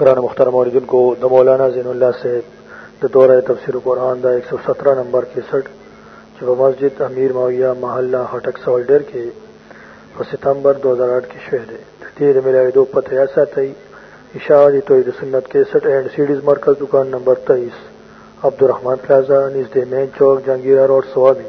گران مختار موردن کو د مولانا زین الله صاحب د دوره تفسیر قرآن دا 117 نمبر 61 چې په مسجد امیر ماویہ محله هټک سوالډر کې په ستمبر 2008 کې شوه دی د دې د ملایدو پته یا ساتي اشاعه توحید سنت 61 اینڈ سیډیز مرکز دکان نمبر 23 عبدالرحمن پلازا نږدې مین چوک جنگیرا روډ سوابي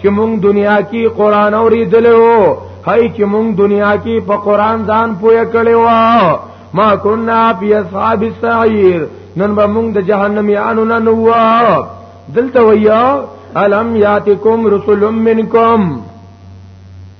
چې مونږ دنیا کې قران اوریدلو هاي چې مونږ دنیا کې په قران ځان پوهه کړو ما كنا في اصحاب السعير نن به مونږ د جهنم یانو نه نو دلته ویا الم یاتکم رسل منکم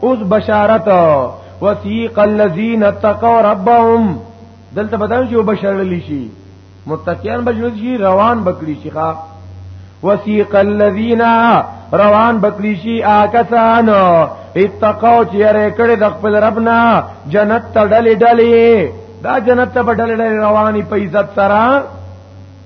اوس بشارت وثیق الذین اتقوا ربهم دلته بدل شي وبشرل شي متقیان بجوز شي روان بکړي شي ښا وثیق الذین روان بکړي شي آکسان اتقوا چې یې کړه د خپل ربنا جنت ته ډلې ډلې دا جنت ته ډلې ډلې رواني په عزت سره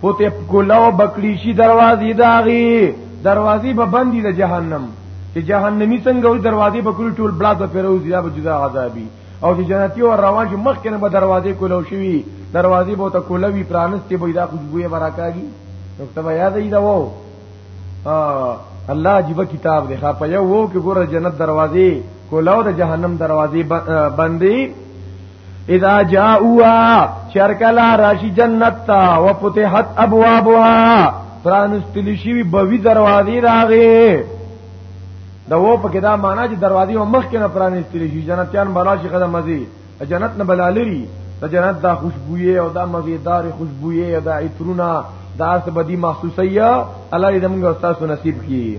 پته ګلو بکړی شي دروازې داغي دروازې به بندي د جهنم چې جهنمی څنګه وي دروازې به کول ټول بلاک به پیروزي دا به جدا عذابي او چې جنتی او روان شي مخکې نه به دروازې کولو شي دروازې به ته کولوي پرانستې به دا خوشبوې براکاږي نو ته یاد ای دا وو الله عجیب کتاب دی ښا په یو وو کې ګوره جنت دروازې کولو د جهنم دروازې بندي اذا جاءوا شرکلا راشی جنت تا وفتحت ابوابها پرانستلی شوی بوی دروازې راغې دا و په کې دا معنا چې دروازې او مخ کې نه پرانستلی شي جنتیان براشي خدای مزي جنت نه بلالري د جنت دا خوشبوې او دا مزیدار خوشبوې او دا عطرونه دا څه بدی محسوسه یا الله دې موږ تاسو نصیب کړي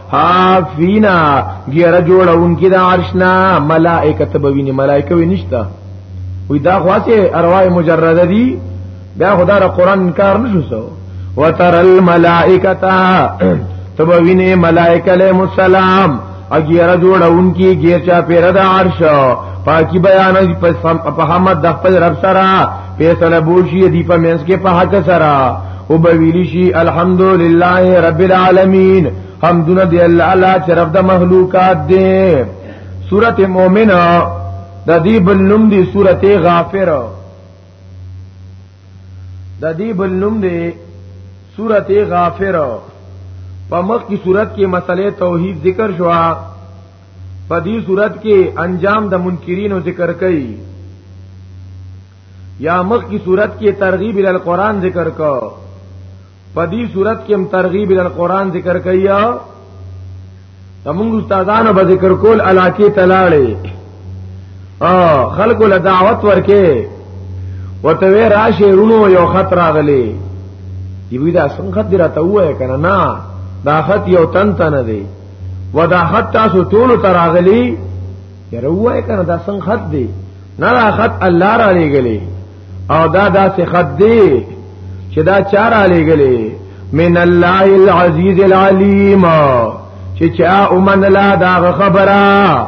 حافینا ګیره جوړون کې د عرشنا ملائکه تبوینه ملائکه وی نشتا وی دا خاصه ارواح مجرده دي دا خدای را قران انکار نشو سو وتر الملائکه تبوینه ملائکه علیہ السلام اګیره جوړون کې ګیر چا پیر د عرش پاکی بیان په حمد د خپل رب سره فیصله بوشی دی په منځ کې په حق سره او بویلی شي الحمدلله رب العالمین حمدنا دی الله الله چې رب د مخلوقات دی سورته مؤمنه د دې بلنوم دی سورته غافر د دې بلنوم دی سورته غافر په مخ کی صورت کې مسئله توحید ذکر شوه په دې صورت کې انجام د منکرینو ذکر کړي یا مخ کی صورت کې ترغیب ال قران ذکر کو په دې صورت کې هم ترغیب ال قران ذکر کړي زمونږ استادانو به ذکر کول علاقه تلاړي او خلق له دعوت ورکه وته وی راشه رونو یو خط راغلی دی وی دا څنګه خط دی راته وای کنه نه دا خط یو تن تن دی ودا خط تاسو ټول تراغلی یره وای کنه دا څنګه خط دی نه دا خط الله را لګلی او دا داسې خط دی چې دا چا را لګلی من الله العزیز العلیم چې چا اومن لا دا خبره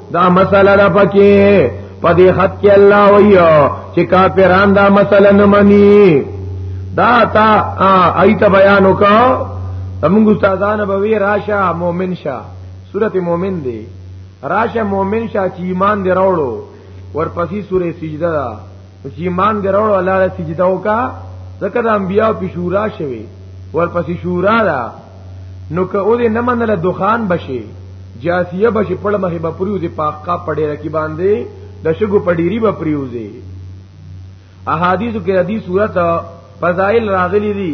دا مسله را پکې په دې خط کې الله وایو چې کافران دا مسله نه مني دا تا ایت بیان وکاو زموږ استادان به وی راشه مؤمن شه سورته مؤمن دی راشه مؤمن شه چې ایمان دی راوړو ورپسې سورې سجده ده او چې ایمان دې راوړ الله له سجده وکا ځکه د انبیاء په شورا شوي ورپسې شورا ده نو که او دې نه منل دخان بشي جاسیه بشي پړ مخه به پریو دې پاکا پړې رکی باندې د شګو پډيري به پریوځي احادیث کې حدیث صورت فضائل راغلي دي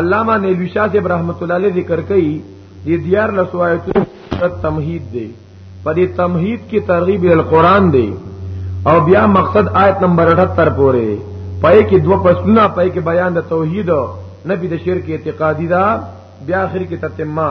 علامہ نیلوی شاه صاحب رحمت الله علیه ذکر کوي د دیار لسوایتو تمهید دی په دې تمهید کې ترغیب ال قران دی او بیا مقصد آیت نمبر 78 پورې پای کې دوه پسونه پای کې بیان د توحید نبی د شرک اعتقادی دا بیا اخر کې تتمه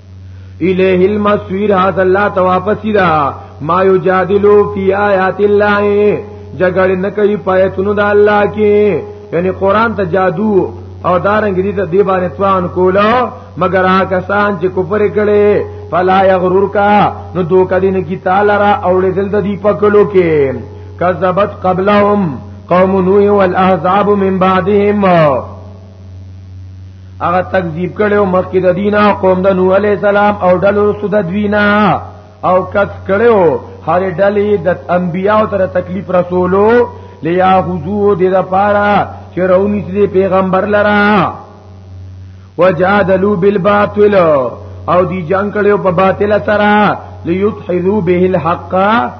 الیه المسویر هاذ الله ته واپس را ما یجادلو فی آیات الله جګړه نه کوي پایتونو د الله کې یعنی قران ته جادو او دارنګ دې ته دی باندې توان کولا مگر هغه کسان چې کفر کړي فلا یغرور کا نو دوک دین کی تعالی را اولې دل د دی پکلو کې کذبت قبلهم قوم نوح والاحزاب من بعدهم هغه تکذیب کړو مخکې د دینه قوم د نوح علی السلام او ډلو سود دوینا او کڅ کړو هر ډلې د انبیانو تر تکلیف رسولو لیا حضور دې د پاره چې رونی دې پیغمبر لرا وجادلوا بالباطل او دی جنگ کړو په باطل سره ليدحذو به الحق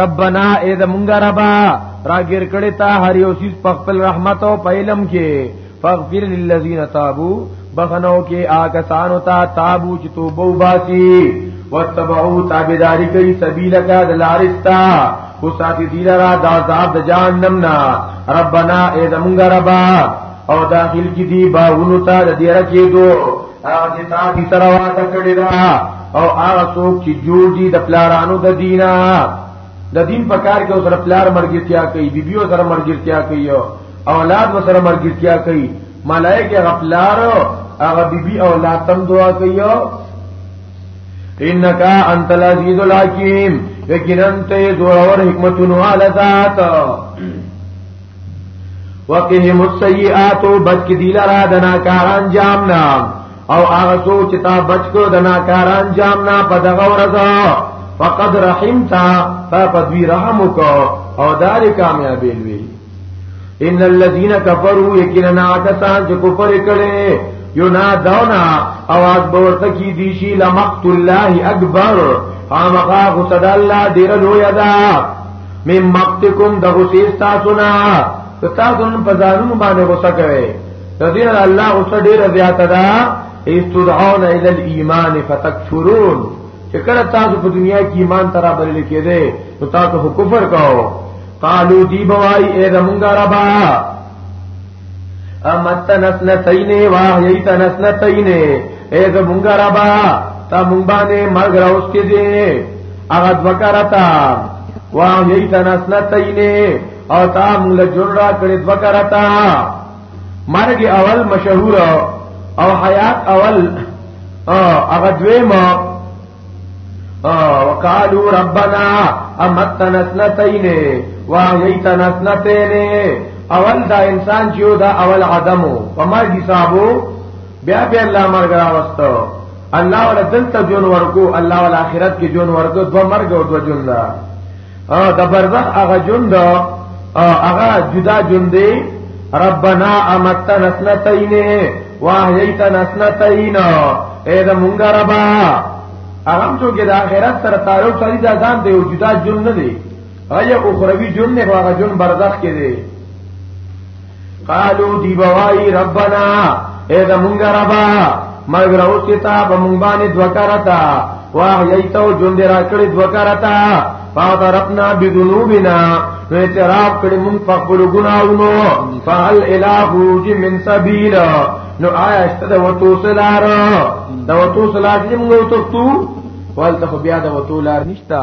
ربنا اې د مونږه ربا راګر کړي تا هر یو سیس په خپل رحمت او په علم کې فغفر للذین تابو بخنو کې آکسانو تا تابو چې توبو باسی وتبعو تابیداری کوي سبیل کا دلارستا او ساتي دی لرا د عذاب د جهنم نا ربنا اې د مونږه ربا او داخل کې دی باغونو ته د دیره کې دوه هغه چې تا دې سره واده کړی دا او هغه څوک چې جوړ دي د پلارانو د دینه د دین په کار کې سره پلار مرګتیا کوي بیبيو سره مرګتیا کوي اولاد و سره مرګتیا کوي ملائکه غفلار هغه بیبي اولاد تم دعا کوي انك انت العزيز الحكيم یقینا ته زور اور حکمتون والا ذات وقهم السیئات بچ دی لرا دنا کاران جامنا او هغه څوک چې تا بچ کو د ناکاران جام نه په دغه ورځ فقد رحمتا تا په دوی رحم وکاو او دار کامیابی لوي ان الذين كفروا يكننا کسان چې کفر کړي یو نا داونا اواز بورته کی دی شي لمقت الله اکبر خامخا غصد الله ډیر لوی ادا مم مقتکم د غصې تاسو نه تاسو په ځانونو باندې غصه کوي تدین الله اوس ډیر زیات ده استدعون الى الايمان فتكفرون چې کله تاسو په دنیا کې ایمان ترا بلل کېده نو تاسو کفر کاو قالو دی بوای اے زمونږ ربا امت نسنتین واحیت نسنتین اے زمونږ ربا تا مونږ باندې مرګ راوست کې دي هغه وکړتا واحیت نسنتین او تا مونږ جوړ را کړې وکړتا مرګ اول مشهور او حیات اول هغه دویم وقالو ربنا امتنا سنتین واحیتنا سنتین اول دا انسان چې دا اول عدمو په مرګ حسابو بیا بیا الله مرګ راوستو الله ولا دلته جون ورکو الله ولا آخرت کې جون ورکو دو مرګ او دو جون دا د برزخ هغه جند هغه جدا جند دی ربنا امتنا سنتین واحیتنا سنتین اے د مونږ ربا هغه چې د آخرت سره تعلق لري دا ځان دی او جدا جند نه دی هغه اخروی جند نه هغه جند برزخ کې دی قالو دی بوای ربنا اے زمونږ ربا مگر اوس کتاب مونږ باندې دوکرتا واه ییتو جون درا کړی دوکرتا فاضربنا بذنوبنا اعتراف کړی مونږ په خپل ګناونو فهل الہ من سبیل نو آیا است د وتو سلار د وتو سلار چې موږ وتو ولته بیا د وتو لار نشتا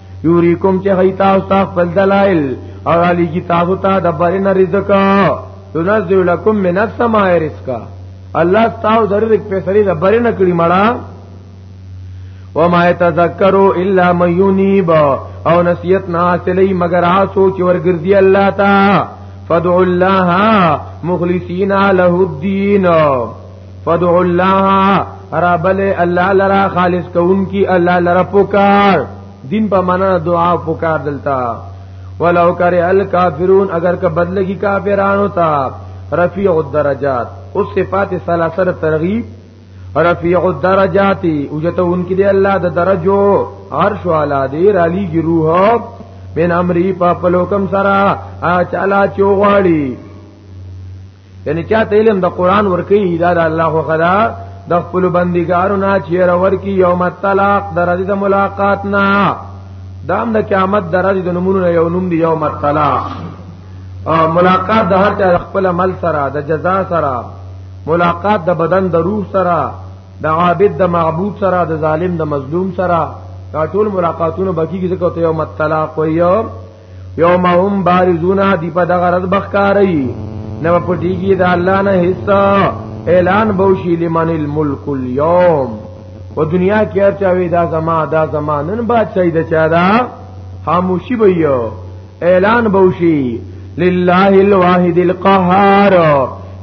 یوریکم چې هی تاسو ته خپل دلایل او علی کی تاسو ته د برین رزق تنزل لكم من السماء رزقا الله تاسو د رزق په سری د برین کړی مړه وما يتذكروا الا من ينيب او نصیحت نه حاصلې مگر آسو چې ورګرځي الله تا فدعوا الله مخلصین له الدين فدعو الله ربل الله لرا خالص کون کی الله لرا پکار دین په معنا دعا پکار دلتا ولو کرے الکافرون اگر کا بدل کی کافرانو تا رفیع الدرجات اس صفات سلاسر ترغیب رفیع الدرجات اوجتو ان کی دے اللہ دا درجو عرش والا دے رالی کی روح بین امری پا پلوکم سرا آچالا چوغاڑی یعنی چاته علم د قران ورکی دا د الله خو خدا د خپل بندګارو نه چیر ورکی یوم الطلاق درځي د ملاقات نه دام د قیامت درځي د نمونه یو نوم دی یوم الطلاق ملاقات د هر چا خپل عمل سره د جزا سره ملاقات د بدن د روح سره د عابد د معبود سره د ظالم د مظلوم سره دا ټول ملاقاتونه باقی کی ذکر ته یوم الطلاق و یوم یوم هم بارزونا دی په دغه رد بخکاری نو پټیږي د الله نه حصہ اعلان بوشي لمن الملک اليوم و دنیا کې هر چا وی دا زما دا زما نن بادشاہي د چا دا خاموشي به یو اعلان بوشي لله الواحد القهار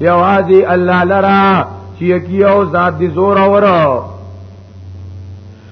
یوازي الله لرا چې یو ذات دي زور اورو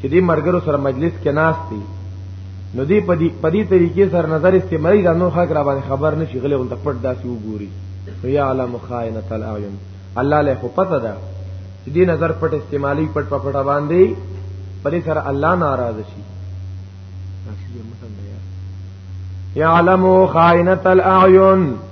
چې دې مرګرو سره مجلس کې ناست دي نو دې په دې په دې طریقې سره نظر استعمالي دا نور خلک را باندې خبر نشي غلې اون ته پټ داسې وګوري یا علم خائنه الاعین الله له خو پته ده چې دې نظر پټ استعمالي پټ په پټه باندې پرې سره الله ناراض شي یعلم خائنۃ الاعین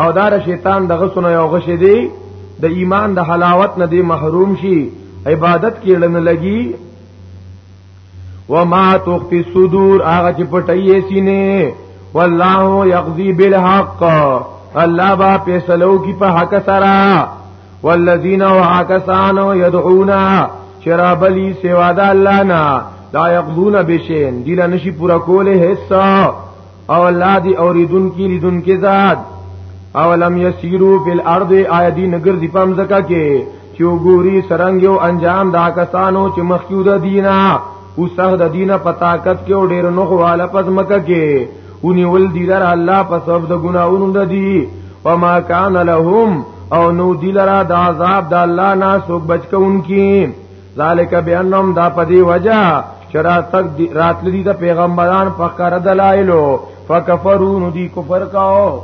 او دار شیطان د غسنو یو غشې دی د ایمان د حلاوت نه دی محروم شي عبادت کې لن لګي وما تخفي الصدور هغه چې پټي سینې والله يقضي بالحق الله با فیصلو کی په حق سره والذین وعکسان يدعونا شرابلی سوا د الله نه لا يقضون بشین دل نشي پورا کوله حصہ او الله دی اوریدون کی لیدون کی ذات او لم یسیرو فی الارض آیدی نگر دی پم زکا کې چې وګوري سرنګ یو انجام دا کسانو چې مخکیو د دینه او سه د دینه په طاقت کې او ډیر نو خواله پس مکه کې اونی ول دی لر الله په سبب د ګناونو د دی وما کان لهم او نو دی لرا د عذاب د الله نه سو بچکونکي ذالک بانهم دا پدی وجہ چرا تک دی رات لدی دا پیغمبران پکار دلائلو فکفرون دی کفر کاو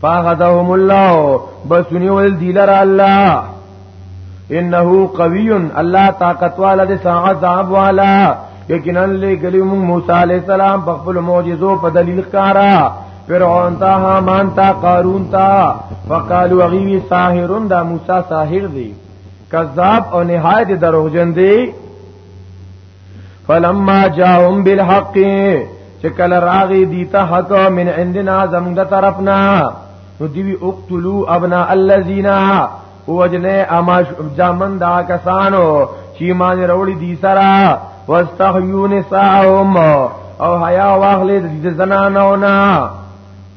فاخذهم الله بسنی ول دی لرا الله انه قوی الله طاقت والا دی ساعت ذاب والا یقینا لګلی مون موسی علی السلام په خپل معجزو په دلیل کارا فرعون تا هامان تا قارون تا فقالوا غیوی ساحرون دا موسی ساحر دی کذاب او نهایت دروغجن دی فلما جاءهم بالحق چې کله راغی دیتا حق من عندنا زموږ د طرفنا نو دیوی اقتلوا ابنا الذين وجنه اما جامن دا کسانو چې مان وروړي دي سرا واستحيون ساهم او حیا واخلې د زنانو نه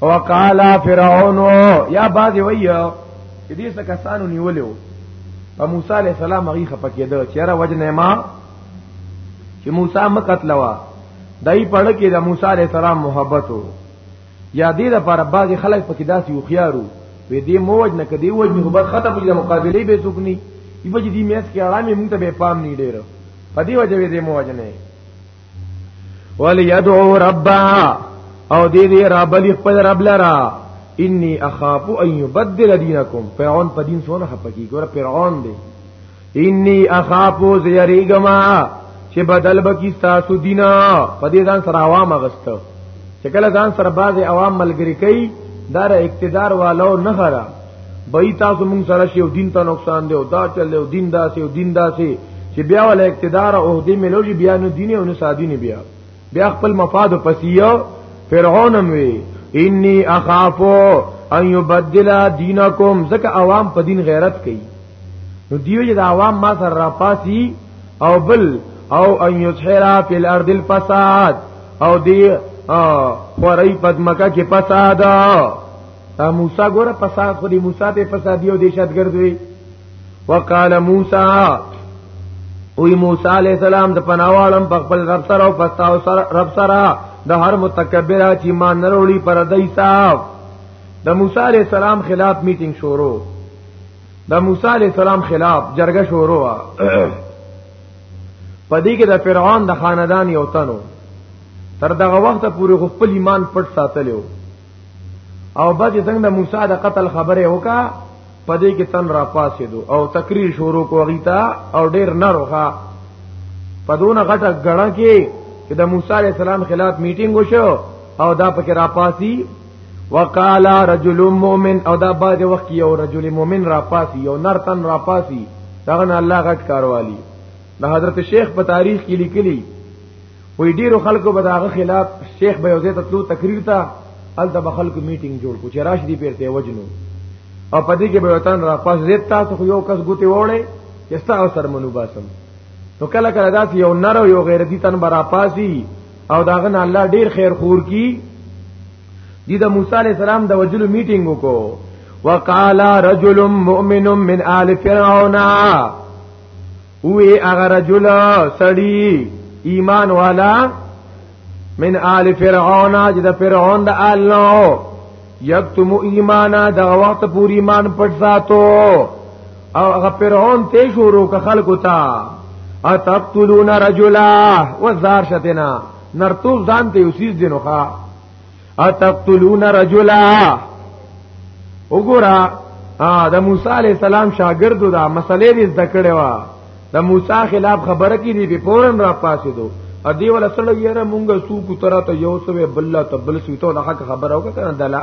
وقال فرعون یا بعضی وی دې څه کسانو نیولیو په موسی علی السلام هغه خپکیدو چیرې وجنه ما چې موسی مقتلوا دای پړ کې د موسی علی السلام محبت وو یا دې د پر بعض خلک پکې داسې یو خيارو وې دې موج نه کدی وج نه خبر ختم دي مقابله به څوک نه یبه دې میس کې اړه مې مونږ ته به پام نه ډېر په دې وجه دې موج نه وليدعو ربا او دې دې رب لې خپل رب لرا انی اخاف ان يبدل دینکم فرعون په دین سونه خپکی ګور فرعون دی انی اخاف زیریګما چې بدل بکی تاسو دینا په دې ځان سره عوام غست چې کله ځان سره باز عوام ملګری کوي دار اقتدار والو نه خره بای تاسو مونږ سره شی او دین ته نقصان دی او دا چل او دین داسې او دین داسې چې بیا ول اقتدار او دې ملوجي بیا نو دین او نو سادین بیا بیا خپل مفاد پسیو فرعون هم وی انی اخافو ان یبدل دینکم زکه عوام په دین غیرت کوي نو دیو چې د عوام ما سره را پاسی او بل او ان یسحرا فی الارض الفساد او دی خورای پدمکه کې فساد دا موسی ګوره فساد خو دی موسی په فساد یو دیشت ګرځوي وقال موسی او موسی علی السلام د پناوالم په خپل رب سره او پستاو سره رب سره د هر متکبر چې ما نروړي پر دای صاحب د موسی علی السلام خلاف میټینګ شروع د موسی علی السلام خلاف جرګه شروع پدې کې د فرعون د خاندان یو تنو تر دغه وخت پورې خپل ایمان پټ ساتلو او بعد څنګه د موسی د قتل خبره وکا پدې کې تن را پاسې دو او تقریر شروع کو غیتا او ډیر نروخه پدونه غټه غړه کې چې د موسی علی السلام خلاف میټینګ وشو او دا پکې را پاسی وقالا رجل مؤمن او دا بعد وخت یو رجل مؤمن را پاسی یو نر تن را پاسی دا نه الله غټ کاروالي د حضرت شیخ په تاریخ کې لیکلي وی ډیرو خلکو به داغه خلاف شیخ به یوځه ته تلو تقریر ته ال د خلکو میټینګ جوړ کو چې راشدي پیرته وجنو او پدې کې به وطن را پاس زیات تاسو خو یو کس ګوتې وړې چې تاسو سر منو باسم نو کله کله داس یو نر او یو غیرتی تن برا پاسی او داغه نه الله ډیر خیر خور کی دي د موسی علی السلام د وجلو میټینګ وکړو وقالا رجل مؤمن من آل فرعون وی اغه رجل سړی ایمان والا من آل فرعون اج د فرعون د آل نو یکتم ایمانا د وخت پور ایمان پټ ساتو او هغه فرعون ته شروع ک خلکو تا اتقتلون رجلا وزار شتنا نرتوب ځان ته یوسیز دینو ښا اتقتلون رجلا وګورا د موسی علی السلام شاګردو دا مسلې دې زده کړې وا د موسی خلاف خبره کې دي په فورن را پاسې دو ا دې ول سره یې را مونږه سو کو ترا ته یو سوې بل ته بل سوې ته حق خبره وکړه دلا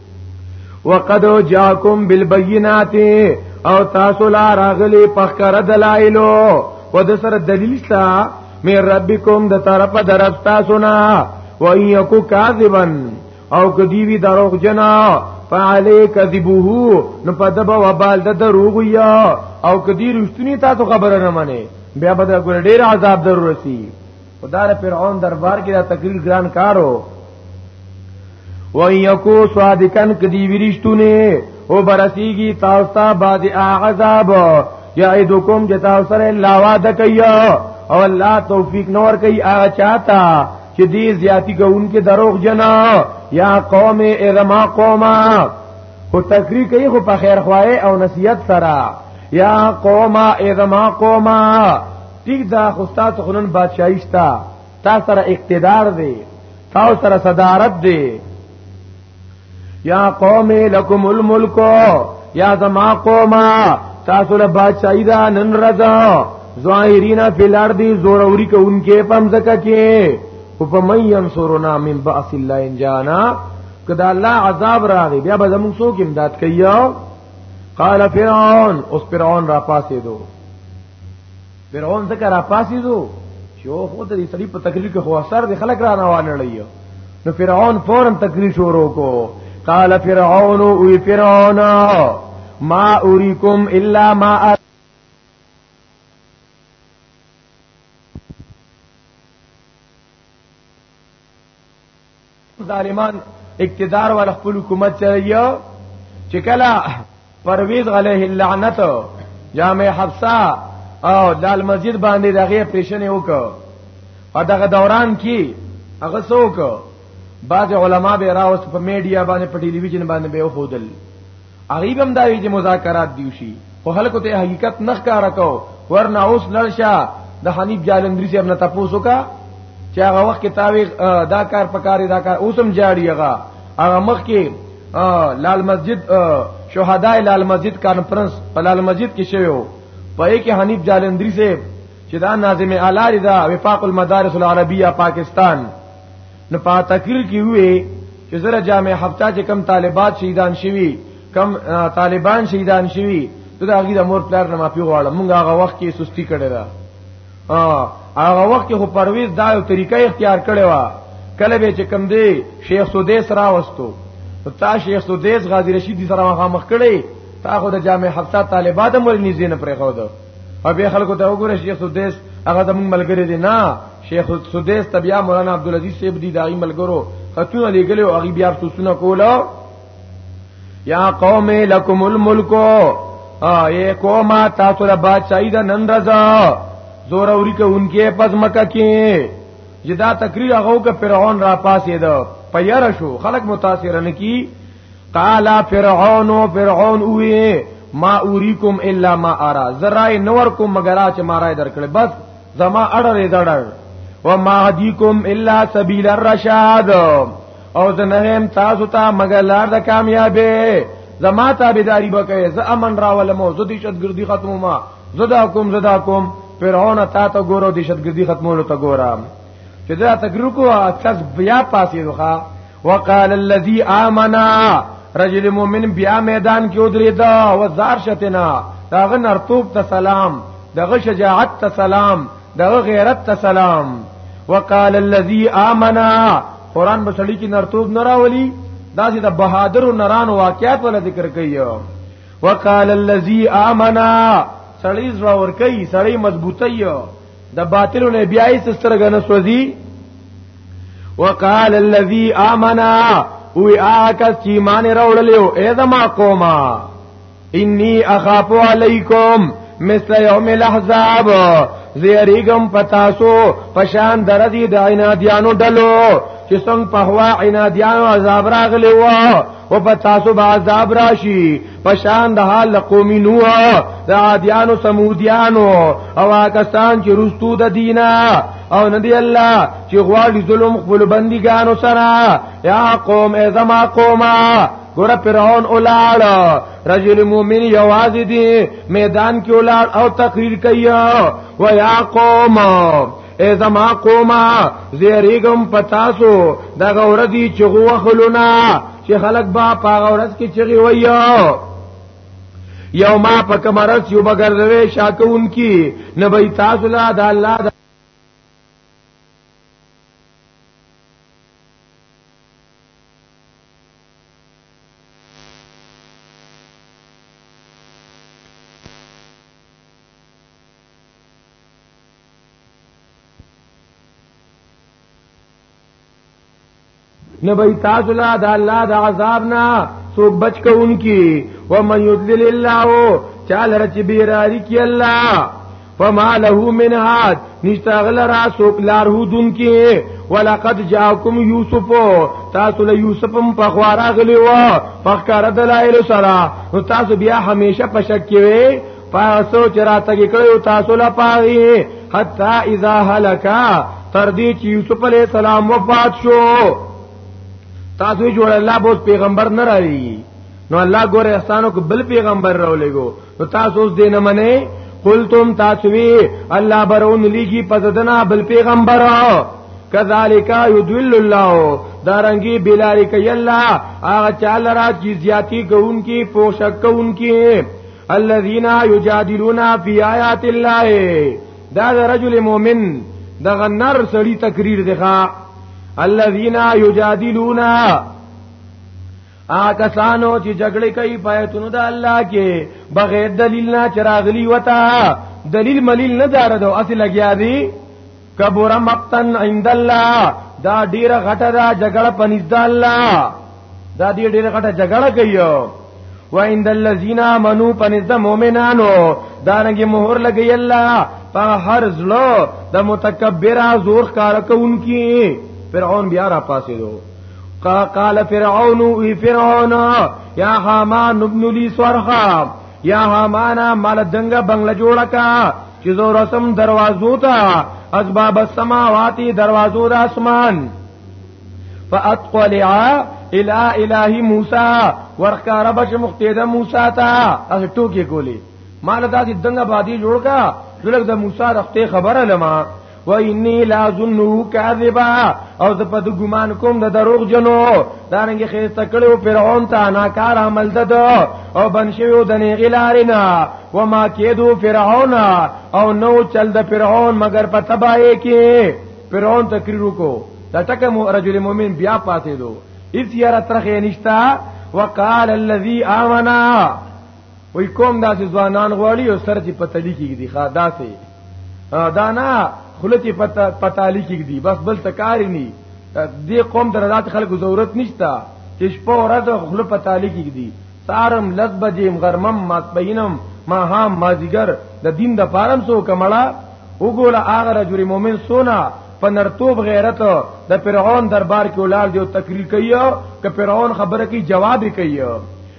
وقد جاءکم بالبينات او تاسو لا راغلی پخکر دلایلو و د سره دلیل تا مې ربکم د طرف درف تاسو نه و ان یکو کاذبا او کدی وی دروغ جنا فعلی کذبوه نو په دبا وبال د دروغ یا او کدی رښتونی تاسو خبره نه منئ بیا به د ګور ډیر عذاب ضرورتي خدار فرعون دربار کې دا تقریر ګران کارو و یکو صادقن کدی ورشتونه او برسیږي تاسو ته بعد عذاب یعدکم جتا سره لا وعده کوي او الله توفیق نور کوي هغه چاته چې دې زیاتی کوونکې دروغ جنا یا قوم ارما قوما او تقریر کوي خو په خیر خوای او نصیحت سره یا قوما ارما قوما ټیک دا خو تاسو خنن بادشاہي شتا تاسو سره اقتدار دی تاسو سره صدارت دی یا قوم لکم الملک یا زما قوما تاسو له بادشاہي دا نن رضا ظاهرینا فی الارض زور اوری کوونکې پم زکه کې او په مې ينصرنا من باس الله ان جانا کدا الله عذاب راغی بیا به زموږ څوک امداد کوي قال فرعون اوس فرعون را پاسې دوه فرعون ذکر را پاسې دو چې او خو ته دې سړي په تقریر کې خو اثر دې خلک را نه وانه لایو نو فرعون فورن تقریر شروع کو قال فرعون او فرعون ما اوریکم الا ما ظالمان اقتدار ول خپل حکومت چلایو چې کله پرویز علیه اللعنت جامع حفصه او لال مسجد باندې دغه پیشن وکړ او دغه دوران کې هغه څوک بعض علما به راوست په میډیا باندې په ټلویزیون باندې به خودل هغه هم دا وی چې مذاکرات دی شي خو خلکو ته حقیقت نه ښکارا کو ورنه اوس لړشا د حنیف جالندری صاحب نه تاسو کا چې هغه وخت کې تاوی دا کار پکاري دا کار اوسم جاړي هغه هغه مخ کې لال مسجد شهداء لال مسجد کانفرنس په لال مسجد کې شوی په یې کې حنیف جالندری صاحب چې دا ناظم اعلی دا وفاق المدارس العربیه پاکستان نو په تقریر کې وی چې زره جامع هفته چې کم طالبات شهیدان شوي کم طالبان شهیدان شوي ته دا غي د مور پلار نه مافي غواړم مونږ هغه وخت کې سستی کړی دا هغه وخت کې خو پرويز دا یو طریقه اختیار کړی و کله به چې کم دی شیخ سودیس را وستو تا شیخ سودیس غازی رشید سره مخامخ کړی تا خو د جامع هفته طالبات مول نږدې نه پرې خو دا او به خلکو ته وګوره شیخ سودیس هغه زمون ملګری دی نه شیخ السدیس تبیا مولانا عبدالعزیز صاحب دی دای ملګرو خطونه لګل او غي بیا تاسو کولا یا قوم لکم الملک اے قوم تاسو له بادشاہی دا نن رضا زور اوري که انکه پس مکه کې جدا تقریر هغه که فرعون را پاسې دا پیر شو خلق متاثر نه کی قال فرعون فرعون اوه ما اوریکم الا ما ارا زرای نور کوم مگر چې مارای درکړي بس زما اړه دې دړ و ما هديكم الا سبيل الرشاد او زه نه هم تاسو ته مګر لار د کامیابې زما تابعداري وکړي زه امن راولم او زه دې شتګردي ختمو ما زدا کوم زدا کوم فرعون تا ته ګورو دې شتګردي ختمولو ته ګورم چې دا تګرو کو تاسو بیا پاسې وخا وقال الذي آمنا رجل مومن بیا میدان کې ودرېدا او زار شتنا داغه نرتوب ته سلام دغه شجاعت ته سلام دغه غیرت ته سلام وقال الذي آمنا قران بسړي کې نرتوب نه راولي دا چې د بهادر نران واقعات ولا ذکر کوي وقال الذي آمنا سړی زړه ور کوي سړی مضبوطي د باطل نه بیا یې سترګه نه سوځي وقال الذي امنا او آکس چی مان روڑلیو ایدما قوما انی اخافو علیکم مثل یوم الاحزاب زیریګم پتاسو پشان درځي د عنادیانو ډلو چې څنګه په هوا عنادیانو عذاب راغلی و او پتاسو به عذاب راشي پشان د حال د قومي نوح د عادیانو سمودیانو او کسان چې رستو د دینا او ندی الله چې غواړي ظلم خپل بندګانو سره یا قوم ای زما قومه ګور فرعون اولاړ رجل مومن یوازې دی میدان کې اولاړ او تقریر کوي و یا قوم ای زما قومه زیریګم پتاسو دغه ور دي چې غوخلونه چې خلک با پاغه ورځ کې چغي وایو یو ما په کمرس یو بغیر دوی شاکون کی نبی تاسو لا د الله د نبی تاسو لا د الله د عذاب نه څوک بچ کوونکی و من یذل الله چال رچ بیراری کی الله فما له من هاد نشتا غلرا سوک لار هودن کی ولقد جاءكم يوسف تاسو له يوسفم په خوارا غلی و فخر دلائل سرا تاسو بیا همیشه په شک کې پاسو چې راتګ کړو تاسو لا پاغي حتا اذا هلکا تر دې چې یوسف علی السلام وفات شو تاسو جوړ الله بوس پیغمبر نه راوي نو الله ګور احسانو کو بل پیغمبر راولېګو نو تاسو اوس دینه منې قلتم تاسو وی الله برون لیږي پزدنا بل پیغمبر کذالک یدل الله دارنګي بلاری کوي الله هغه چاله را چې زیاتی کوونکی پوشک کوونکی الذين يجادلون في آيات الله دا د رجل مؤمن د غنر سړی تقریر دی ښا الذين يجادلون آکسانو چې جګړه کوي پایتونو د الله کې بغیر دلیل نه چراغلی وتا دلیل ملیل نه دار دو اصل لګیا دی کبر مقتن عند الله دا ډیره غټه دا جګړه پنځ د الله دا دې ډېر غټه جګړه کوي و عند الذين امنوا پنځ مؤمنانو دا رنګي مهر لګي الله په هر زلو د متکبر زور کار کوونکی فرعون بیا را پاسې دو قال فرعون وی فرعون یا حامان ابن لی سورخا یا حامانا مال دنګ بنگله جوړه کا چې زه رسم دروازو ته اسباب السماوات دروازو د اسمان فاطلع الى اله موسی ورخاره بش مختیده موسی ته اس ټوکی کولی مال داسې دنګ بادي جوړ کا زلګ د موسی رخته خبره لمه و انی لا ظنه کاذبا او زه په ګمان کوم د دروغ جنو دا رنګ خېسته کړو فرعون ته ناکار عمل دد او بنشیو د نه غلارینا و ما کېدو فرعون او نو چل د فرعون مگر په تباہی کې فرعون تقریر وکړو دا ټکه مو رجل مؤمن بیا پاتې دو اس یاره ترخه نشتا وقال الذي امنا وای کوم داسې ځوانان غواړي او سر چې پتلی کېږي ښا داسې دا نه خلتی پتالی کېږي بس بل تکاری نه دی قوم درات خلکو ضرورت نشتا چې شپه ورځ خپل پتالی کېږي سارم لږ بجیم غرمم ماسبینم ما هم مازیګر د دین د پارم سو کمړه وګوره هغه رجل مؤمن سونا په نرتوب غیرت د فرعون دربار کې ولال دی او تقریر کوي ک فرعون خبره کوي جواب کوي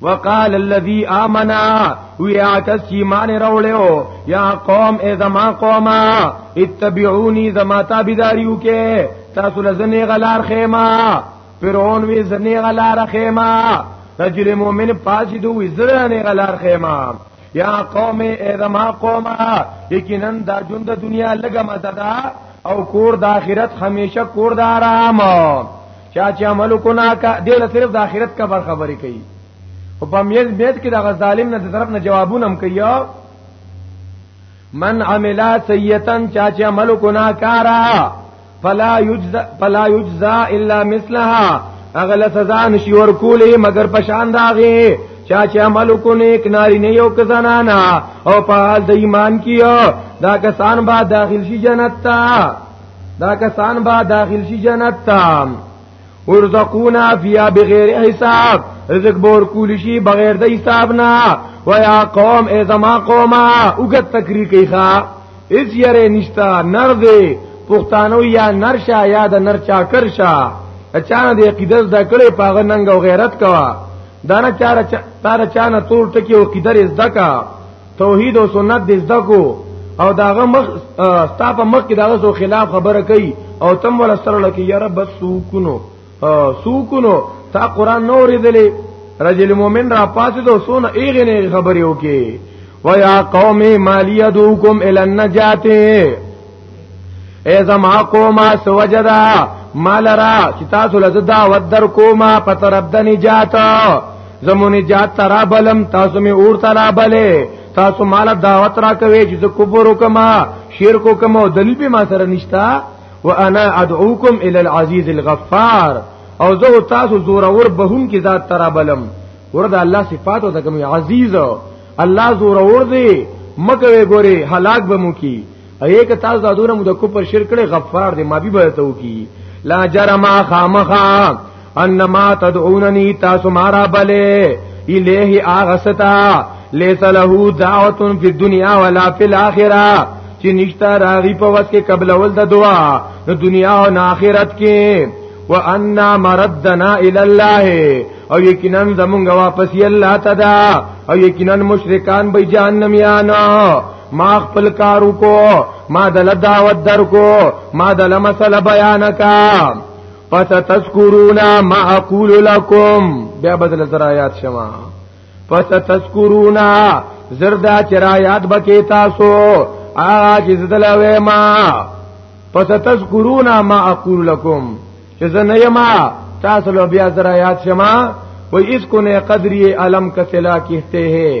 وقال الذي امنا ويا تسيمان رولو يا قوم اي زما قوما اتبعوني زما تابعداريو کې تاسو لزنه غلار خيما فرعون وی زنه غلار خيما رجل مؤمن پاجي دوی زنه غلار خيما یا قوم اے زما قوم یقینا دا ژوند دنیا لګه مزه ده او کور د آخرت همیشه کور د آرام چا چې عمل کو نه کا دی له صرف د آخرت کا بر خبرې کوي او په میز بیت کې د ظالم نه د طرف نه جوابونه هم کوي من عمل سیئتا چا چې عمل کو نه کارا فلا یجزا فلا یجزا الا مثلها اغل سزا نشي ور کولې مگر پشان داغه چا چې عمل کو نیک ناری نه یو کزنانا او په حال د ایمان کیو دا کسان با داخل شي جنت ته دا کسان با داخل شي جنت ته ورزقونا فیا بغیر حساب رزق بور کولی شي بغیر د حساب نه ویا قوم ای زما قومه وګت تکریر کوي ښا اس یره نشتا نر دی پښتانو یا نرشا یا د نرچا کرشا اچانه د عقیدت د کړي پاغه ننګ او غیرت کوا دانه چار تار چانه تور ټکی او قدر زدکا توحید او سنت دې زده کو او داغه مخ ستا په مخ کې داغه سو خلاف خبره کوي او تم ول سره لکه یا رب سوکونو سوکونو تا قران نو ریدلې رجل مومن را پاتې دو سون ایغه نه خبرې وکي ويا قوم ماليدوكم الى النجات ای زما قومه سوجدا مال را چې تاسو له دعوت در کومه په طرف د نجات زمو نجات ترا بلم تاسو می اور ترا بلې تاسو مال دعوت را کوي چې زه کفر وکما شرک وکما او دلیل به ما سره نشتا وانا ادعوکم الی العزیز الغفار او زه تاسو زور اور بهون کی ذات ترا بلم ورته الله صفات او د کوم عزیز الله زور اور دی مکه وی ګوري هلاک بمو کی اې که تاسو دا دونه مو د کوپر شرک کړي غفار دې ما به به ته وکی لا جرم خامخا انما تدعونني تاسو مارا بلې الیه اغستا لیس له دعوت فی الدنیا ولا فی الاخره چې نشتا راغي په وس کې قبل اول د دعا نو دنیا او آخرت کې وان مردنا الی الله او یقینا زمونږ واپس یې الله تدا او یقینا مشرکان به جهنم یانا ما خپل کارو کو ما دل دعوت در کو ما دل مسله بیان کا فتذکرونا ما اقول لكم بیا بدل زرا یاد شما فتذکرونا زردا چرا یاد بکی تاسو آج زدل ویما فتذکرونا ما اقول لكم چې زنه یما تاسو لو بیا زرا یاد شما و اس کو نے قدری علم کتلا کہتے ہیں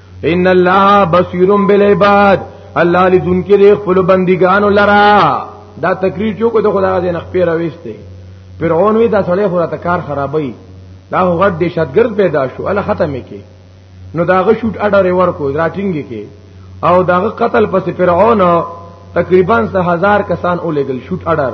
ان الله بصیر بالعباد الله لیدون کې د خپل بندګانو لرا دا تقریر چې کو د خدای د نخ پیرا وسته فرعون وی دا سړی خو ته کار خرابای دا غټ د شتګرد پیدا شو ال ختمه کې نو داغه شوټ اډر ورکو راټینګ کې او داغه قتل پس فرعون تقریبا 1000 کسان اولېګل شوټ اډر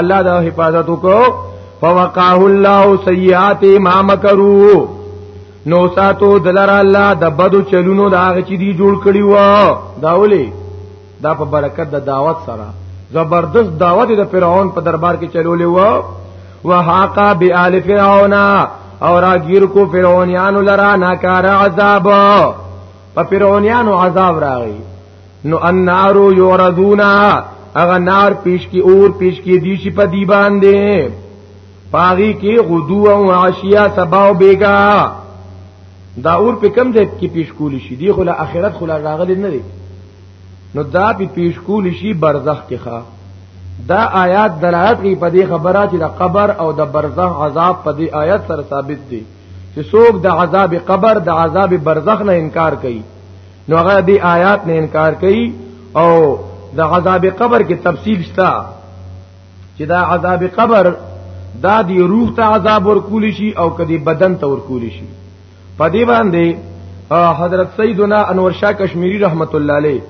الله دا حفاظت وکړو فوقاه الله سیئات ما مکروا نو ساتو دلر الله د بدو چلونو دا هغه چې دی جوړ کړی و دا ولي دا په برکت د دعوت سره زبردست دعوت د فرعون په دربار کې چلولې و وهاقا بآل فرعون او راګیر کو فرعونانو لرا ناکار عذاب په فرعونانو عذاب راغی نو النار یوردون اغه نار پیش کی اور پیش کی دی شي په دی باندې پاغي کې غدو او عشیا سبا او بیگا دا اور په کم ځای کې پیش کول شي دی خو له اخرت خو راغلی نه دی نو دا په پیش کول شي برزخ کې ښا دا آیات دلالت کوي په دې خبره چې د قبر او د برزخ عذاب په دې آیات سره ثابت دي چې څوک د عذاب قبر د عذاب برزخ نه انکار کوي نو هغه دی آیات نه انکار کوي او د عذاب قبر کې تفصیل شته چې دا عذاب قبر دا دی روح ته عذاب ورکول شي او کدی بدن ته ورکول شي په دې باندې حضرت سیدنا انور شاه کشمیری رحمت الله علیه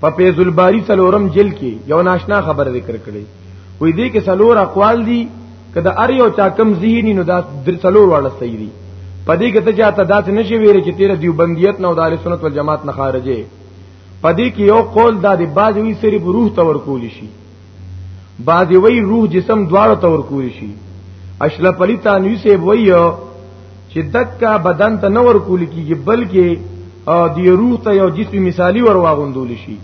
په فیض الباری څلورم جلد کې یو ناشنا خبر ذکر کړي وې دې کې څلور اقوال دي کله ار یو چا کم ذهني نو دا در څلور واړه صحیح دي پدې کې ته چاته داسې نشي ویری چې تیر دیوبندیت نه او دار سنت والجماعت نه خارجه پدې کې یو قول دا دی بعضی وی صرف روح ته ورکول شي بعضی وی روح جسم دواړو ته ورکول شي اشرف علی تانوی سے وی چې دکا بدن ته نور کول کیږي بلکې دی روح ته یو جسمی مثالی ور واغوندول شي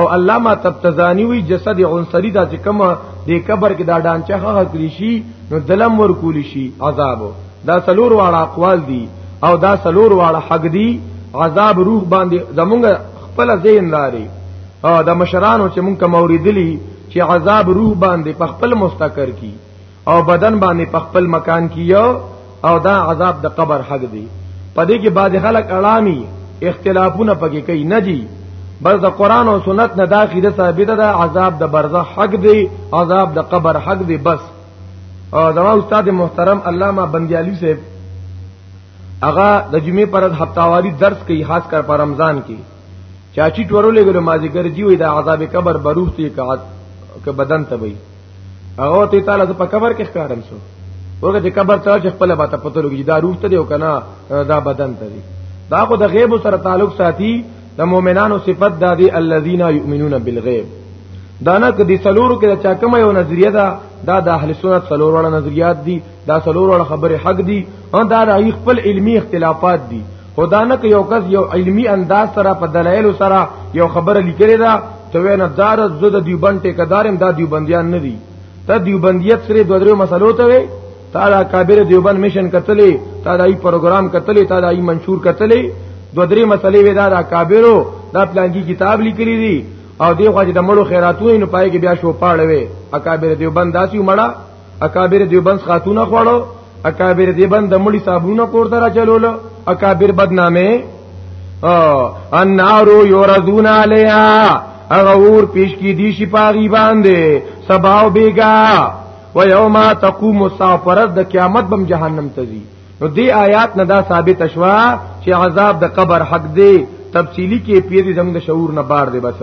او علامه تبتزانی وی جسد عنصری دا چې کوم د قبر کې دا ډانچه خه کړی شي نو دلم ور کول شي عذاب دا سلور واړه اقوال دي او دا سلور واړه حق دي عذاب روح باندې زمونږ خپل ذهن لري او د مشرانو چې مونږه موریدلی چې عذاب روح باندې په خپل مستقر کی او بدن باندې په خپل مکان کې یو او دا عذاب د قبر حق دی پدې کې بعد خلک اړامي اختلافونه پکې کوي نه دي بس د قران او سنت نه داخله ثابته ده عذاب د برزخ حق دی عذاب د قبر حق دی بس او زما استاد محترم علامہ بندیالی صاحب اغا د جمعې پر هفتاواری درس کوي خاص کر پر رمضان کې چاچی ټورو لګلو مازیګر جی وي د عذاب قبر بروح ته کعت ک بدن ته وي هغه ته تعالی ز په قبر کې ښکارم شو وګه چې قبر ته چې خپل باته پته لګي دا روح ته دی او کنه دا بدن ته دی دا خو د غیب سره تعلق ساتي د مؤمنانو صفت دا دی الذين يؤمنون بالغیب دا نه کدي سلور کې چا کومه یو نظریه ده دا د اهل سنت سلور وړ نظریات دي دا څلور وړ خبره حق دي او دا د خپل علمی اختلافات دي خدانه که یو کس یو علمی انداز سره په دلایل سره یو خبره لیکلی دا ته وینا دار زده دیوبند ټیکدارم دا دیوبندیان نه دي ته دیوبندیت سره دوه درو مسلو ته وي تا دا کابر دیوبند میشن کتلې تا دا ای پروګرام کتلې تا دا ای منشور کتلې دو درې مسلې وې دا دا کابرو دا پلانګي کتاب لیکلي دي او دی خو چې د مړو خیراتونه نه پای کې بیا شو پاړوي اکابر دیوبند داسي مړه اکابر دیوبند خاتون خوړو اکابر دیوبند د مړي صابونه پورته را چلول اکابر بدنامه النار یوردون علیها اغور پیش کی دی شي پاغي باندې سباو بیگا و یوم تقوم السافرت د قیامت بم جهنم ته ځي نو دی آیات نه دا ثابت شوا چې عذاب د قبر حق دی تفصیلی کې پیری زموږ شعور نه بار دی بس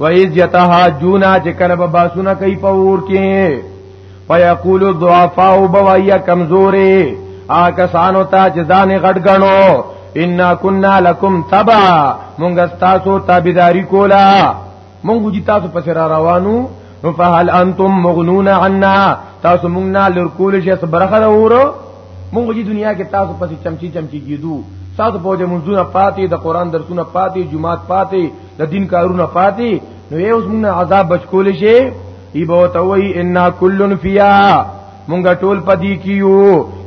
و اذ یتهاجون چې کله به باسونه کوي په ور کې فیقول الضعفاء بوایا کمزوري آ کسانو ته چې ځان غټ غنو ان كنا لكم تبع مونږ تاسو تابعداري کولا مونږ جی تاسو پس را روانو نو فهل انتم مغنون عنا تاسو مونږ نه لور کول شي برخه وره مونږ دې دنیا کې تاسو پسې چمچي چمچي کیدو تاسو په دې منځونه پاتې د قران درسونه پاتې جمعات پاتې د دین کارونه پاتې نو یې اوس موږ عذاب بچ کول شي ای به ته وای ان کلن فیا مونږ ټول پدی کیو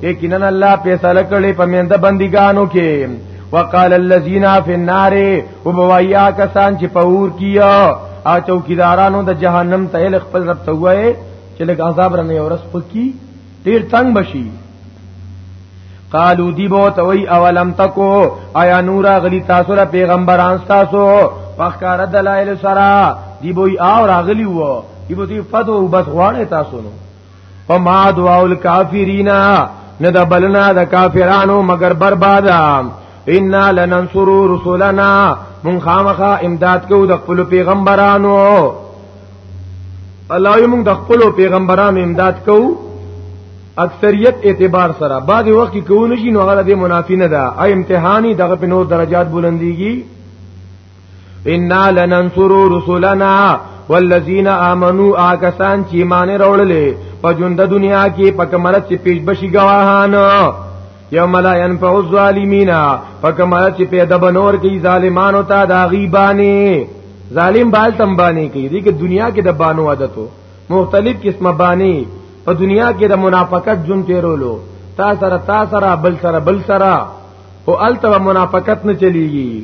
یقینا الله فیصله کړي په مند بندګانو کې وقال الذين في النار وبوایا کسان چې پور کیا ا چوکیدارانو د جهنم ته خپل رب ته وای چې لږ عذاب رنه ورس پکی ډیر تنگ بشي قالو دی بو توي اولم تکو آیا نور غلی تاسو را پیغمبران تاسو پخکار دلائل سرا دی بو او راغلی وو دی بو تی فتو بس غواړی تاسو نو فما دعاء الکافرین نه د بلنا د کافرانو مگر برباد ان لننصر رسلنا من خامخا امداد کو د خپل پیغمبرانو الله یې موږ د خپل پیغمبرانو امداد کوو اکثریت اعتبار سره بعضی وخت کې کوو نشي نو هغه د منافی نه ده ای امتحاني دغه په نور درجات بلنديږي ان لننصر رسلنا والذین آمنو آکسان چې ایمان راوړلې په ژوند دنیا کې په کمرت چې پیش بشي گواهان یوم لا ينفع الظالمین فکما چې پیدا بنور کی ظالمانو ته دا غیبانی ظالم بال تم بانی کی دي کې دنیا کې د بانو عادتو مختلف قسمه بانی په دنیا کې د منافقت جون تیرولو تا سره تا سره بل سره بل سره او الته منافقت نه چلیږي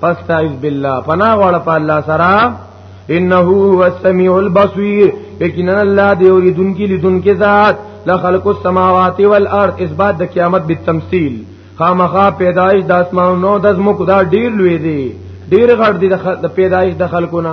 فاستعذ بالله پنا غواړه په الله سره انه هو السميع البصير یقینا الله دی اوریدونکي لیدونکي ذات لخلق السماوات والارض اثبات د قیامت بالتمثيل خامخا پیدایش د اسمانونو د زمکو دا ډیر لوی دی ډیر غړ دی د پیدایش د خلقونه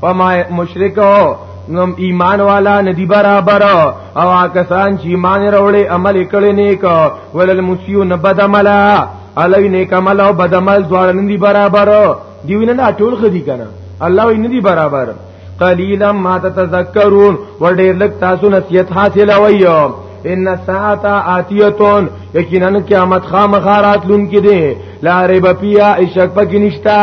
پما مشرکو نم ایمان والا ندی برابر او کسان چې ایمان وروړي عمل کړي نیک ولل مسیو نه بد عمل علی نیک عمل او بد عمل دواړه ندی برابر دیونه نه ټول خدي کنه الله وی ندی برابر قلیلا ما تتذکرون ور ډیر لک تاسو نصیحت حاصل وایو ان الساعه اتیتون یقینا قیامت خامخارات لون کې دي لا ریب پیا اشک پک نشتا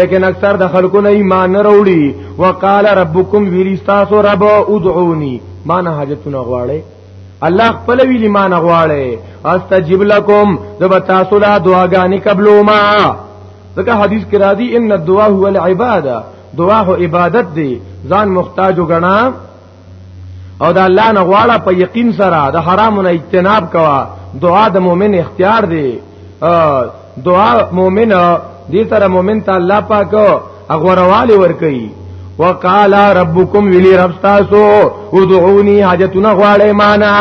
لیکن اکثر د خلکو نه ایمان نه وروړي وقال ربکم ویلی تاسو رب ادعونی ما نه حاجتونه غواړي الله خپل ویلی ما نه غواړي استجب لكم د تاسو لا دعاګانې قبلو ما ځکه حدیث کې راځي ان الدعاء هو العباده دعا هو عبادت دی ځان محتاج وګڼا او دا الله نه غواړه په یقین سره د حرام نه اجتناب کوا دعا د مؤمن اختیار دی دعا مؤمن دې سره مؤمن ته الله پاک اغورواله ور کوي وقال ربكم ولي رب تاسو ودعوني حاجتنا غواړې معنا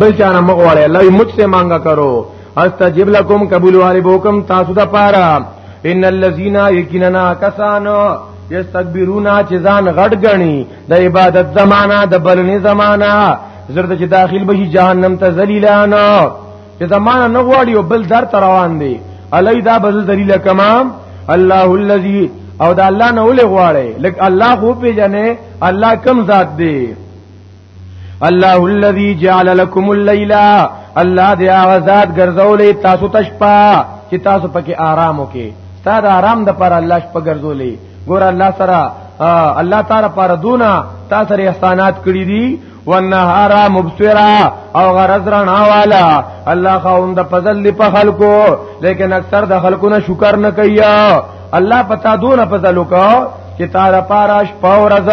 بل چا نه مغواړې الله یې مجھ سے مانګه کرو استجب لكم قبول والي بوکم تاسو د پاره ان الذين يكننا کسانو یستكبرون چې ځان غټ غني د عبادت زمانہ د بلنې زمانہ زرد چې داخل بشي جهنم ته ذلیلان چې زمانہ نه غواړي او بل در روان دي الی دا بز ذلیل کمام الله الذی او دا الله نه ولې غواړي لکه الله خو پیژنې الله کم ذات دی الله الذي جعل لكم الليل الله دې هغه ذات ګرځولې تاسو تشپا چې تاسو پکې آرام وکې ستاسو آرام د پر الله شپه ګرځولې ګور الله سره الله تعالی پر دونا تا سره احسانات کړی دي والنهار مبصرا او غرض رڼا والا الله خوند فضل په خلکو لیکن اکثر د خلکو نه شکر نه کوي الله پتا دونه فضل وکاو چې تا د پاره شپه ورځ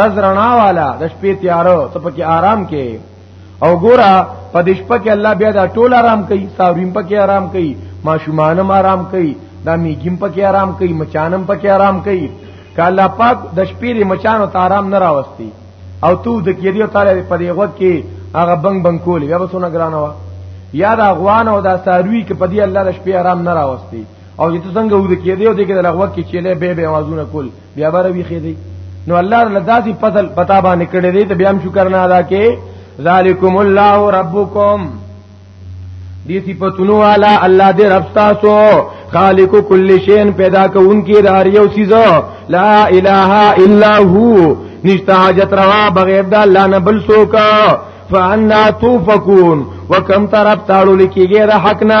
رز رڼا والا د شپې تیارو ته پکې آرام کې او ګورا په دې شپه کې الله بیا دا ټول آرام کوي ساوریم پکې آرام کوي ماشومانم آرام کوي دا میګیم پکې آرام کوي مچانم پکې آرام کوي که الله پاک د شپې لري مچانو ته آرام نه راوستي او تو د کېریو تعالی په دې وخت کې هغه بنګ بنګ کول بیا وسونه ګرانه وا یا دا غوان او دا ساروی کې په دې الله د شپې آرام نه راوستي او چې څنګه ود کېریو دې کې د لغوت کې چيله به به आवाजونه کول بیا بار وی خېدی نو الله له داسې فضل پتا باندې کړې دې ته بیا هم شکر نه ادا کې ذالکم الله ربکم دې صفاتونو والا الله دې رب تاسو خالق کل شین پیدا کوونکی د هر یو چیز لا اله الا هو نشته حاجت روا بغیر د الله نه بل څوک فانا توفکون وکم طرف تاړو لکیږي د حق نه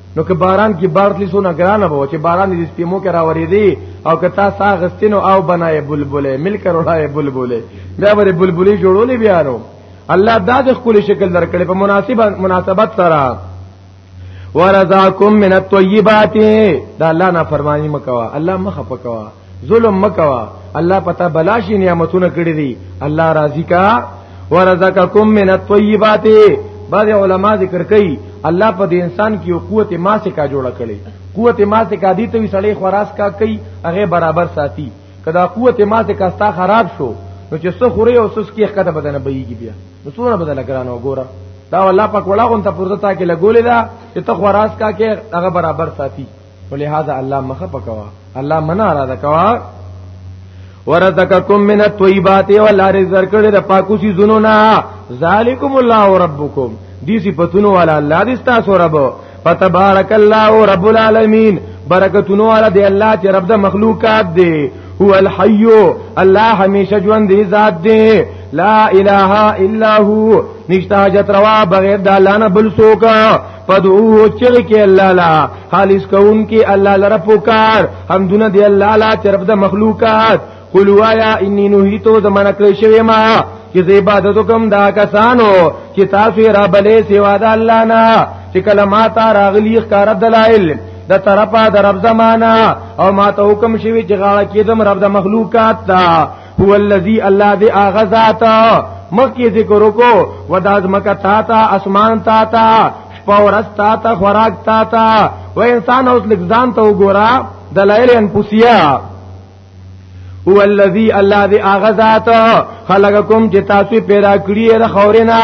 نو که باران کې بار تلی سونه ګرانه بو چې باران دې سپیمو کې راورې دی او که تا سا غستینو او بنای بلبلې مل کر وړای بلبلې بیا ورې بلبلې جوړولې بیا نو الله دا د خپل شکل درکړي په مناسبه مناسبت سره ورزاکم من الطیبات دا الله نه فرمانی مکوا الله مخه پکوا ظلم مکوا الله پتا بلاشي نعمتونه کړی دي الله راضی کا ورزقکم من الطيبات بعض علما ذکر کوي الله په دې انسان کې یو قوت ماسکا جوړه کړي قوت ماسکا دي ته سړی خراس کا کوي هغه برابر ساتي کدا قوت ماسکا ستا خراب شو نو چې څه خوري او څه کې ښکته بدنه بيږي بیا نو څونه بدل ګرانو ګوره دا الله پاک ولا غون ته فرصت کې لګولې دا چې ته خراس کا کې هغه برابر ساتي ولهذا الله مخه پکوا الله منا را دکوا ورزقکم من الطيبات والارض ذکر د پاکو سي زونو نا ذالکم الله ربکم دي صفاتونو والا الله دي تاسو رب فتبارک الله رب العالمین برکتونو والا دی الله چې رب د مخلوقات دی هو الحي الله همیشه ژوند دی ذات دی لا اله الا هو نشتا حاجت روا بغیر د الله نه بل څوک فدعوه چغی کې الله لا خالص کون کې الله لره پکار حمدونه دی الله لا طرف د مخلوقات قلوا یا انی نهیتو زمان کړی شوی ما چې عبادت کوم دا کسانو چې تاسو را بلې سوا د الله نه چې کلمات راغلی ښکار دلایل د طرفه د رب زمانہ او ما ته حکم شوی چې غاړه کېدم رب د مخلوقات ته هو الذی الله دی اغه ذات مخکې ذکر وکړو وداز مکه تا تا اسمان تا تا شپه ورځ تا تا خوراک تا تا و انسان اوس لګزان ته وګورا دلایل انفسیا هو الذی الله دی اغه ذات خلقکم چې تاسو پیدا کړی د خورینا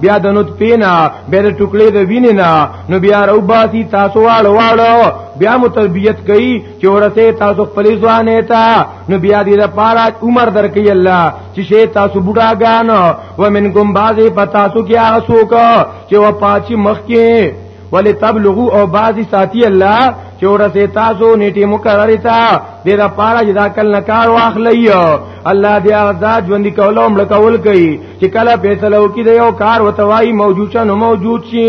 بیا د نطفینا بیا د ټوکلې د وینینا نو بیا روباسی تاسو واړو واړو بیا متربیت کئ چې ورته تاسو خپل ځوانې ته نو بیا دې لپاره عمر درکې الله چې شي تاسو بډاګان و منکم بعضی پتا سو کې هغه څوک چې و پاتې مخ کې ولی تبلغو او بعضی ساتي الله چې ورته تاسو نیټه مقرره تا دې دا پاره جدا کل نکار واخلې الله دې آزاد ژوند کولو مړ کول کوي چې کله فیصله وکړي یو کار وتوای موجود شنو موجود شي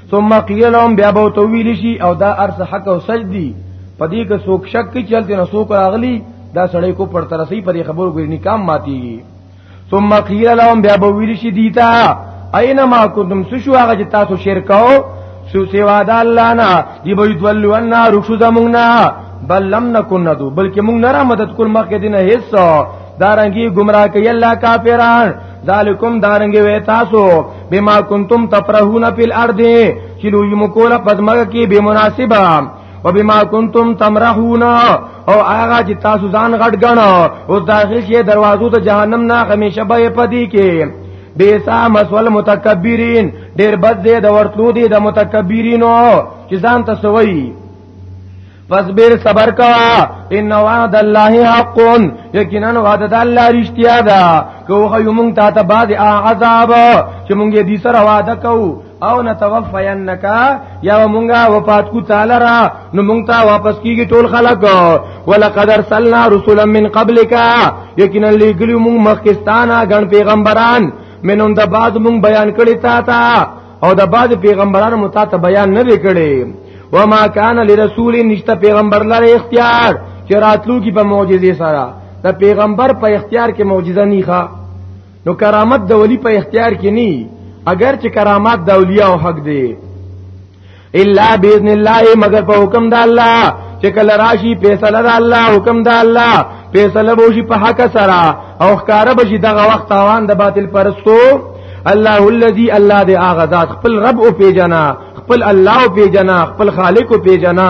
ثم قيل لهم بیا به تویل شي او دا ارس حق او سجدي پدې کې څوک شک کې چلته نه څوک راغلي دا سړی کو پر ترسي پر خبر ګری نکام ماتيږي ثم قيل لهم بیا به ویل شي دیتا اينما كنتم سشو هغه چې تاسو شرکاو سو سیوا د الله نه دی به یتولوا النار شو زمونږه بل لم نكن ندو بلکې مونږ نه را مدد کول مخکې دینه هیڅ دارنګي گمراه کوي الله کافران ذالکم دارنګي وې تاسو بما کنتم تفرحون فی الارض چې لوی مکوله پدمغه کې به مناسبه وبما کنتم تمرحون او هغه چې تاسو ځان غټ غنو او داخل شي دروازو ته جهنم نه همیشه به پدی کې بیسا مسول متکبرین ډیر بد دی د ورتلو دی د متکبرینو چې ځان ته سوی فصبر صبر کا ان وعد الله حق یقینا وعد د الله رښتیا ده کوه یمون تا ته بعد عذاب چې مونږ دې سره وعده کوو او نتوفینک یا مونږه وفات کو تعالی را نو مونږ ته واپس کیږي ټول خلق ولقد ارسلنا رسلا من قبلک یقینا لګلی مونږ مخکستانه غن پیغمبران منون د بعد مونږ بیان کړی تا ته او د بعد پیغمبرانو متا ته بیان نه وکړي وما کان لرسول نشته پیغمبر لره اختیار چې راتلو کې په معجزې سره د پیغمبر په اختیار کې معجزه نه ښه نو کرامت د ولی په اختیار کې نه اگر چې کرامات د اولیاء او حق دی الا باذن الله مگر په حکم د الله چې کله راشي فیصله د الله حکم د الله فیصله بوشي په حق سره او ښکار بشي دغه وخت تاوان د باطل پرستو الله الذي الله دې اغذات خپل رب او پیجنا خپل الله او پیجنا خپل خالق او پیجنا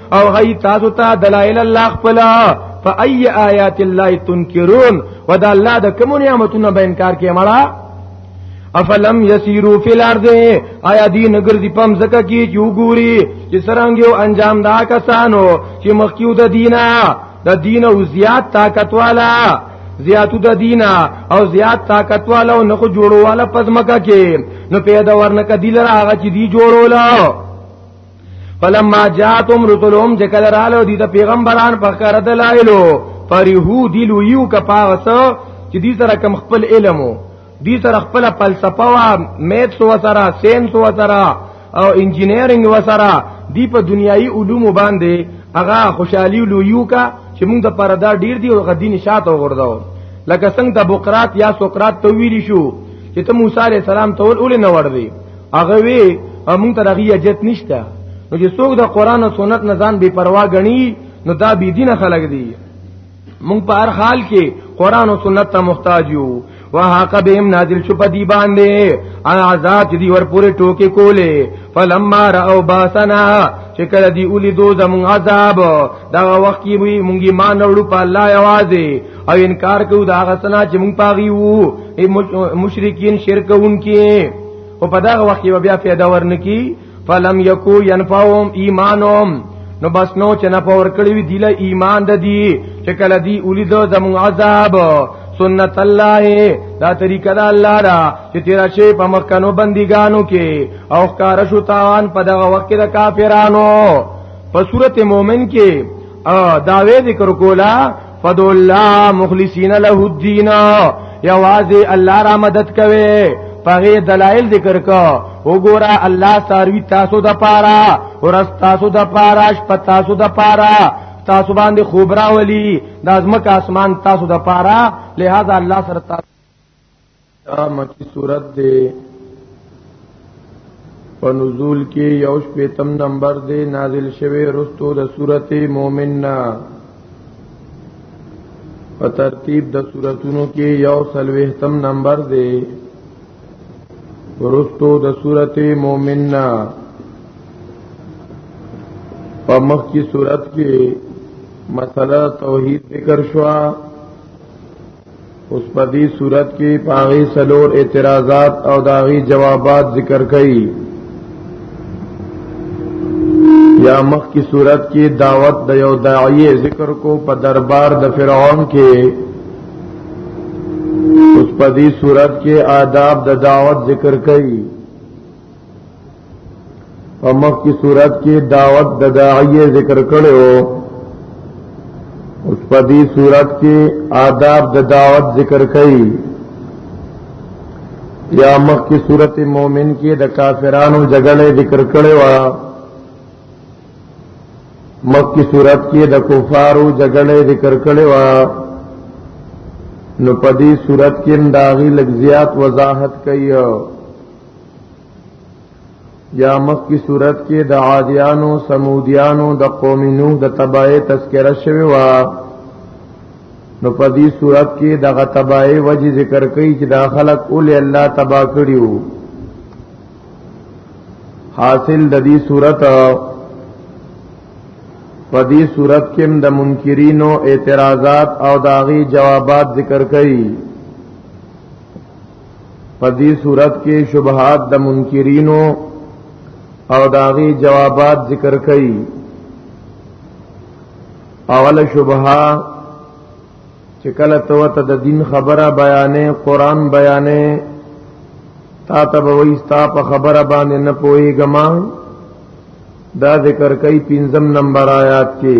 او غي تاسو ته دلائل الله خپل فای آیات الله تنکرون ودا الله د کوم نعمتونو به انکار کوي مړه افلم یسیرو فی الارض آیا دی نگر دی پم زکه کی جو ګوري چې سرنګ یو انجام دا کسانو چې مخکیو د دینه د دین او زیات طاقت والا زیاتو د دینا او زیات طاقت والا او نخو جوړو والا پزمکا کې نو پیدا ورنکه دلر هغه چې دی جوړولو فلما جاتم رسلهم جکل رالو دي د پیغمبران په کار دلایلو فرحو دی لویو کپاوس چې دې سره کم خپل علمو دې سره خپل فلسفه وا میتس و سره ساينس و سره او انجینیرینګ و سره دی په دنیایي علوم باندې هغه خوشحالي لویو کا چې موږ د پردا ډیر دی او غدی نشاته وګرځاو لکه څنګه د بوقرات یا سقراط ته ویلی شو چې ته موسی عليه السلام ته ول نه وړ دی هغه وی موږ ته دغه اجت نشته نو چې څوک د قران او سنت نه ځان بے پروا غني نو دا بی دین خلک دي موږ په هر حال کې قران او سنت ته محتاج یو وهاک بهم نازل شو په دی باندې عذاب چې دی ور پورې ټوکې کولې فلما راو باسنا چې کله دی اولی دو زمون عذاب دا وخت کې وی مونږی مان وړو په الله یوازې او انکار کوو دا غسنا چې مونږ پاغي وو مشرکین شرک اونکي او په دا وخت کې بیا پیدا ورنکی فلم یکو ينفعهم ایمانهم نو بس نو چې نه پور کړی وی دیله ایمان د دی چې کله دی اولید زمو عذاب سنت الله دا طریقه دا الله دا چې تیرا شی په مکانو بندګانو کې او ښکار شو تاوان په دغه وخت د کافرانو په صورت مومن کې داوی ذکر کولا فدو الله مخلصین له الدین یوازې الله را مدد کوي پغه دلایل ذکر کو وګوره الله ساروی تاسو د پاره اور تاسو د پاره شپ تاسو د پاره تاسو باندې خوبرا ولی د ازمک اسمان تاسو د پاره لہذا الله سره تاسو دا مکی صورت دی په نزول کې یو شپیتم نمبر دی نازل شوی رستو د صورت مومن نا په ترتیب د صورتونو کې یو سلویختم نمبر دی رستو د صورت مومن نا په مخ کی صورت کې مسله توحید ذکر شوا اوس په دې صورت کې پاغي سلور اعتراضات او داغي جوابات ذکر کړي یا مخ کی صورت کې دعوت د یو داعی ذکر کو په دربار د فرعون کې اوس په دې صورت کې آداب د دعوت ذکر کړي په مخ کی صورت کې دعوت د داعیه ذکر کړو اوس په دې صورت کې آداب د دعوت ذکر کړي یا مخ کی صورت مومن کې د کافرانو جګړه ذکر کړو مخ کی صورت کې د کفارو جګړه ذکر کړو نو په دې صورت کې داغي لګزيات وضاحت کوي یا مخ کی صورت کې د عادیانو سمودیانو د قوم نوح د تبعه تذکرہ شوی و نو په دې صورت کې دغه تبعه وجه ذکر کوي چې دا خلق اول الله تبا کړیو حاصل د دې صورت په دې صورت کې د منکرینو اعتراضات او داغي جوابات ذکر کوي په دې صورت کې شبهات د منکرینو او داغي جوابات ذکر کړي اوله شبهه چې کله تو ته د دین خبره بیانې قران بیانې تا ته به وستا په خبره باندې نه پويګما دا ذکر کوي پنځم نمبر آیات کې